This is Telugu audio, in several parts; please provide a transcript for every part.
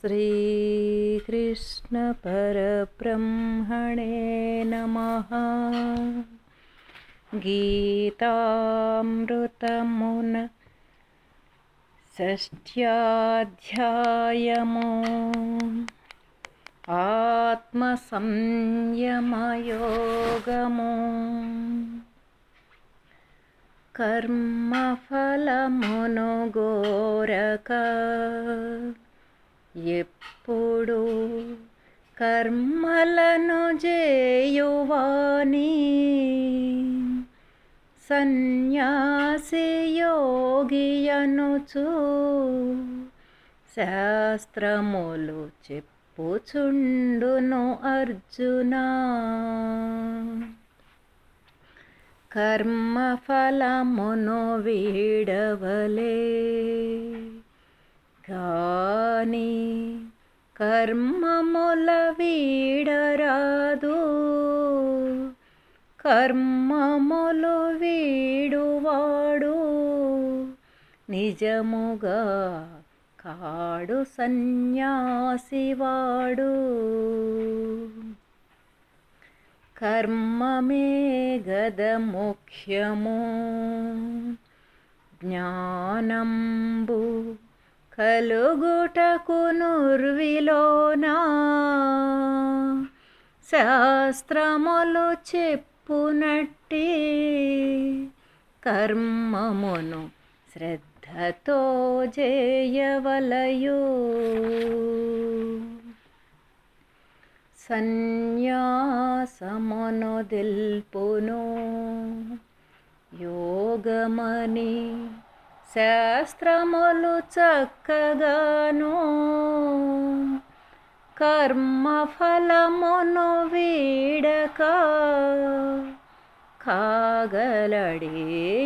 श्रीकृष्णपरब्रह्मणे नमः। गीतामृतमुन षष्ट्याध्यायमो। आत्मसंयमयोगमो। आत्मसंयमयोगमकर्मफलमुन्गोरक ఎప్పుడు కర్మలను చేయువాని సన్యాసి యోగియనుచు శాస్త్రములు చెప్పుచుండును అర్జున. కర్మఫలమును వీడవలే. రాని కర్మముల వీడరాదు. కర్మములు వీడువాడు. నిజముగా కాడు సన్యాసివాడు. కర్మమే గద ముఖ్యము. జ్ఞానంబు కలుగుటకు నుర్విలోనా శాస్త్రములు చెప్పునట్టి కర్మమును శ్రద్ధతో చేయవలయు సన్యాసమును దిల్పును యోగమని శాస్త్రములు చక్కగాను కర్మఫలమును వీడక కాగలడే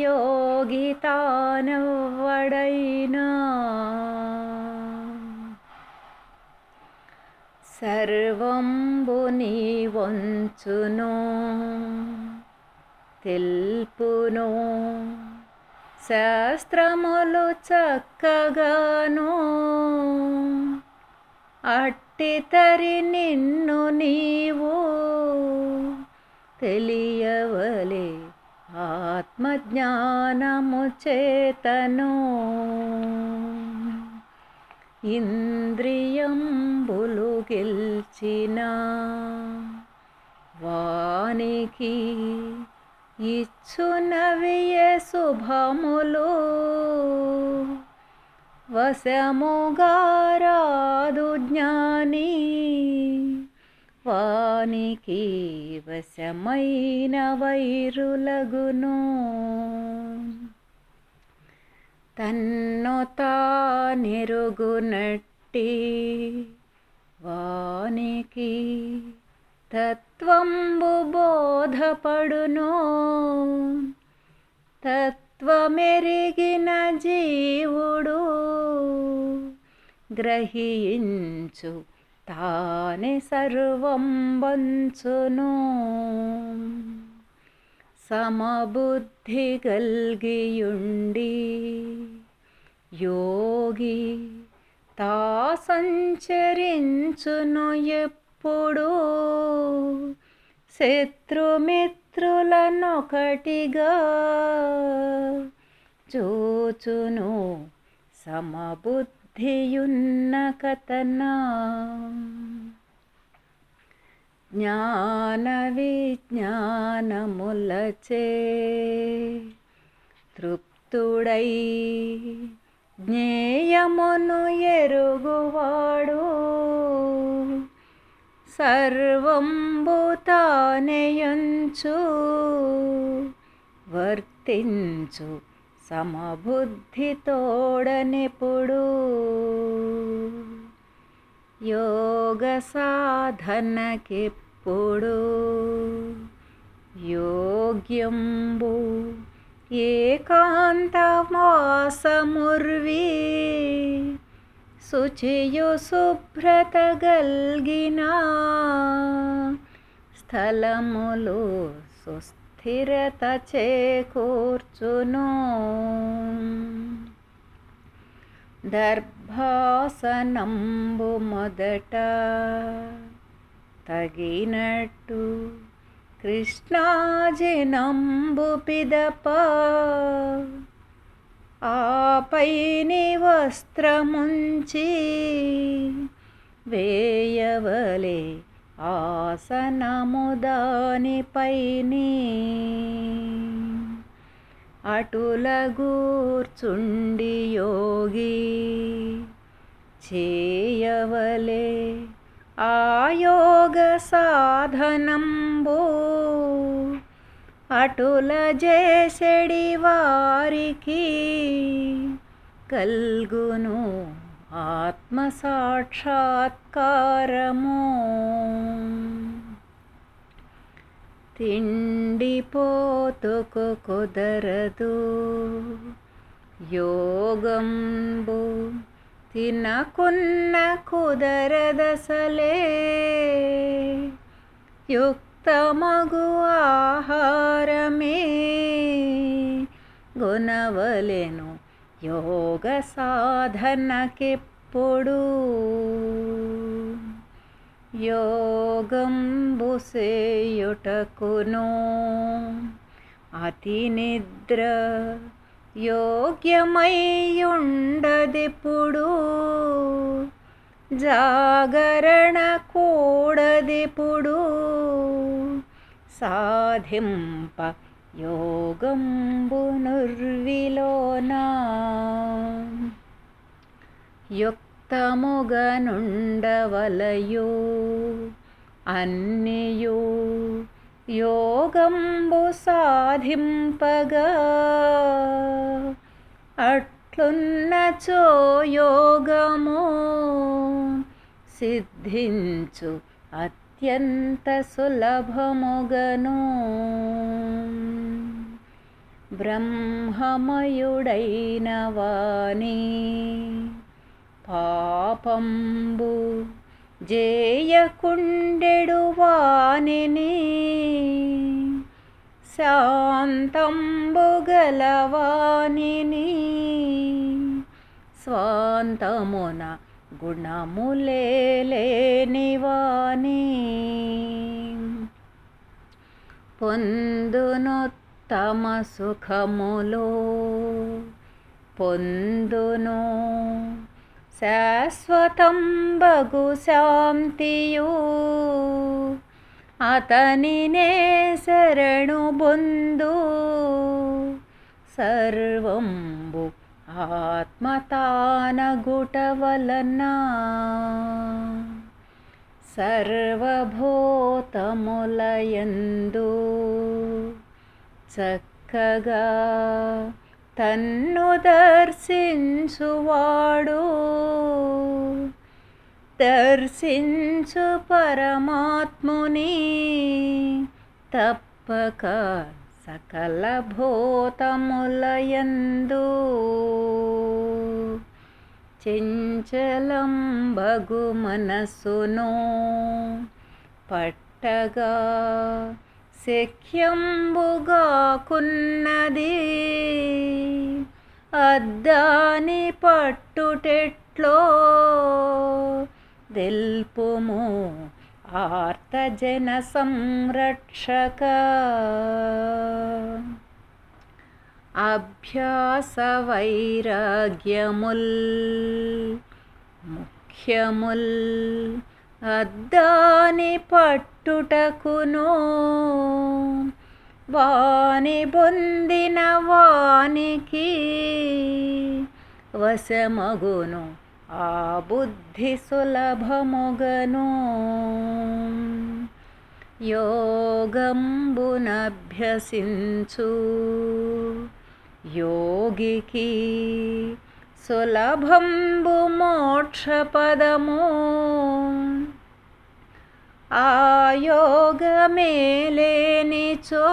యోగి తానవ్వడైనా. సర్వంబు నీ వంచును తెల్పును శాస్త్రములు చక్కగాను అట్టితరి నిన్ను నీవు తెలియవలే ఆత్మజ్ఞానము చేతను. ఇంద్రియంబులు గెల్చిన వానికి ఇచ్చునవియ శుభములు? వశముగారాదు జ్ఞాని వానికి వశమైన వైరులగును తన్ను తానెరుగునట్టి వానికి తత్వంబు బోధపడును తత్వమెరిగిన జీవుడు గ్రహించు తానే సర్వం వంచును. సమబుద్ధి గల్గియుండి యోగి తా సంచరించును ఎప్పుడు శత్రుమిత్రులనొకటిగా చూచును సమబుద్ధియున్న కథనా. జ్ఞాన విజ్ఞానములచే తృప్తుడై జ్ఞేయమును ఎరుగువాడు. సర్వంబుతానయంచు వర్తించు సమబుద్ధితోడనెప్పుడు యోగ సాధనకెప్పుడు యోగ్యంబు ఏకాంతమాసముర్వీ శుచియు శుభ్రత గల్గిన. స్థలములు సుస్థిరత చేకూర్చును. దర్భాసనంబు మొదట తగినట్టు కృష్ణాజినంబు పిదప. ఆపైని వస్త్రముంచి వేయవలే ఆసనము దానిపైని. అటుల గూర్చుండి యోగి చేయవలే ఆయోగ సాధనంబో. అటుల చేసెడి వారికి కల్గును ఆత్మ సాక్షాత్కారము. తిండిపోతుకు కుదరదు యోగంబు తినకున్న కుదరదసలే. తమగు ఆహారమే గుణవలెను యోగ సాధనకెప్పుడు యోగంబు సేయుటకును అతి నిద్ర యోగ్యమై ఉండదిప్పుడు జాగరణ కూడదిప్పుడు సాధింప యోగంబు నుర్విలోనా యుక్తముగనుండవలయు అన్నియు యోగంబు సాధింపగా అట్లున్నచో యోగము సిద్ధించు అత్యంత సులభముగను. బ్రహ్మమయుడైన వాణి పాపంబు జేయకుండెడు వాణిని శాంతంబు గలవాణిని. స్వాంతమున గుణములేని వాణి పొందునొత్తమ సుఖములో పొందును శాశ్వతంబగు శాంతియు అతనినే శరణు బొందు సర్వంబు ఆత్మతానగుటవలన సర్వభూతములయందు చక్కగా తన్ను దర్శించువాడు. దర్శించు పరమాత్ముని తప్పక సకల భూతములయందు చెంచలం బగు మనసును పట్టగా శక్యంబుగాకున్నది. అద్దాని పట్టుటెట్లో దెల్పుము ఆర్తజన సంరక్షక అభ్యాస వైరాగ్యముల్ ముఖ్యముల్ అద్దాని పట్టుటకును వాని పొందిన వానికి వశమగును ఆ బుద్ధి సులభముగను యోగంబునభ్యసించు యోగికి సులభంబు మోక్షపదము ఆయోగమేలేనిచో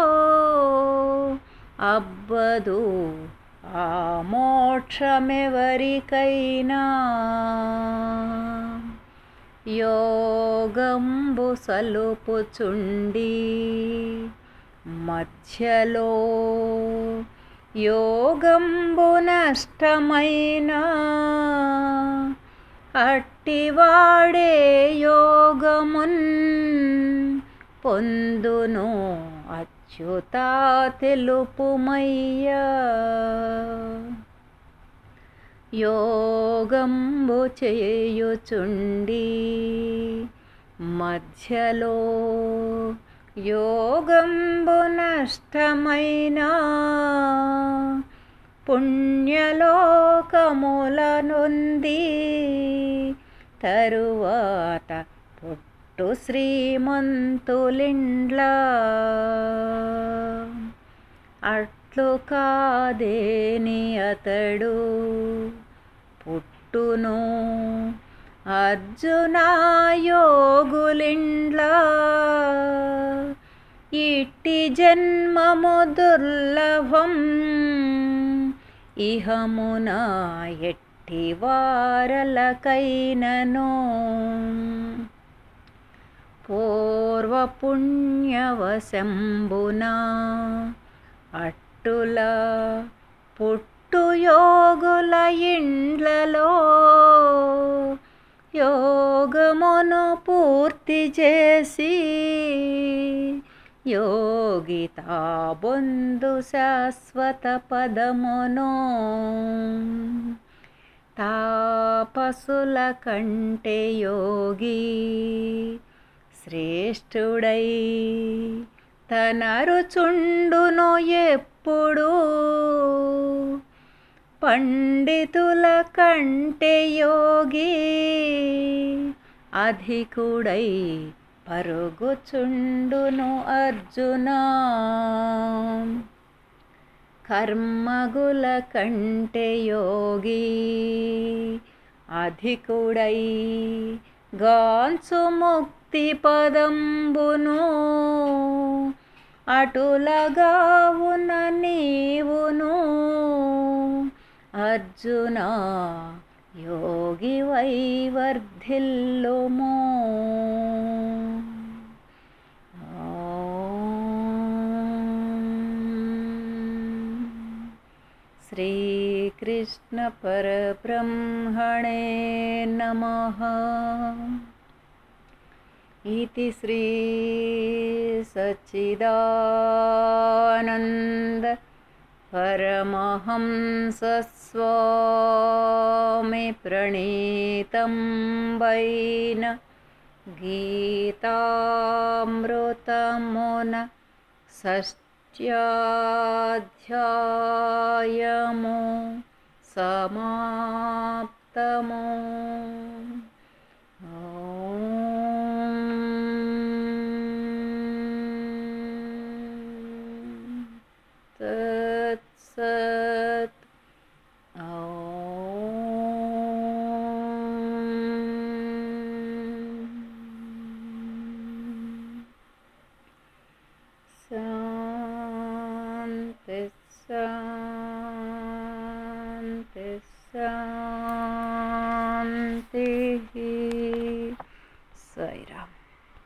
అబ్బదు ఆ మోక్షమెవరికైనా యోగంబు సలుపుచుండి మధ్యలో యోగంబు నష్టమైన? అట్టివాడే యోగమున్ పొందును. అచ్యుత తెలుపుమయ్యా. యోగంబు చేయుచుండి మధ్యలో యోగంబు నష్టమైన పుణ్యలోకముల నుండి తరువాత అటు శ్రీమంతులిండ్ల. అట్లు కాదేని అతడు పుట్టును అర్జునాయోగులిండ్లా. ఇట్టి జన్మము దుర్లభం ఇహమున ఎట్టి వారలకైనను. పూర్వపుణ్యవశంబునా. అట్టుల పుట్టు యోగుల ఇండ్లలో యోగమును పూర్తి చేసి యోగితా బొందు శాశ్వత పదమును తాపసుల కంటే యోగి శ్రేష్ఠుడై తనరుచుండును ఎప్పుడు. పండితుల కంటే యోగి అధికుడై పరుగుచుండును అర్జున. కర్మగుల కంటే యోగి అధికుడై గాంచు ముక్తి పదంబును. అటులగావున నీవును. అర్జున యోగి వైవర్ధిల్లుమో कृष्णपरब्रह्मणे नमः। इति श्रीसच्चिदानन्द परमहंसस्वामि प्रणीतं वैन गीतामृतमुन षष्ट्याध्यायमो। समाप्तमो तत्सत् ॐ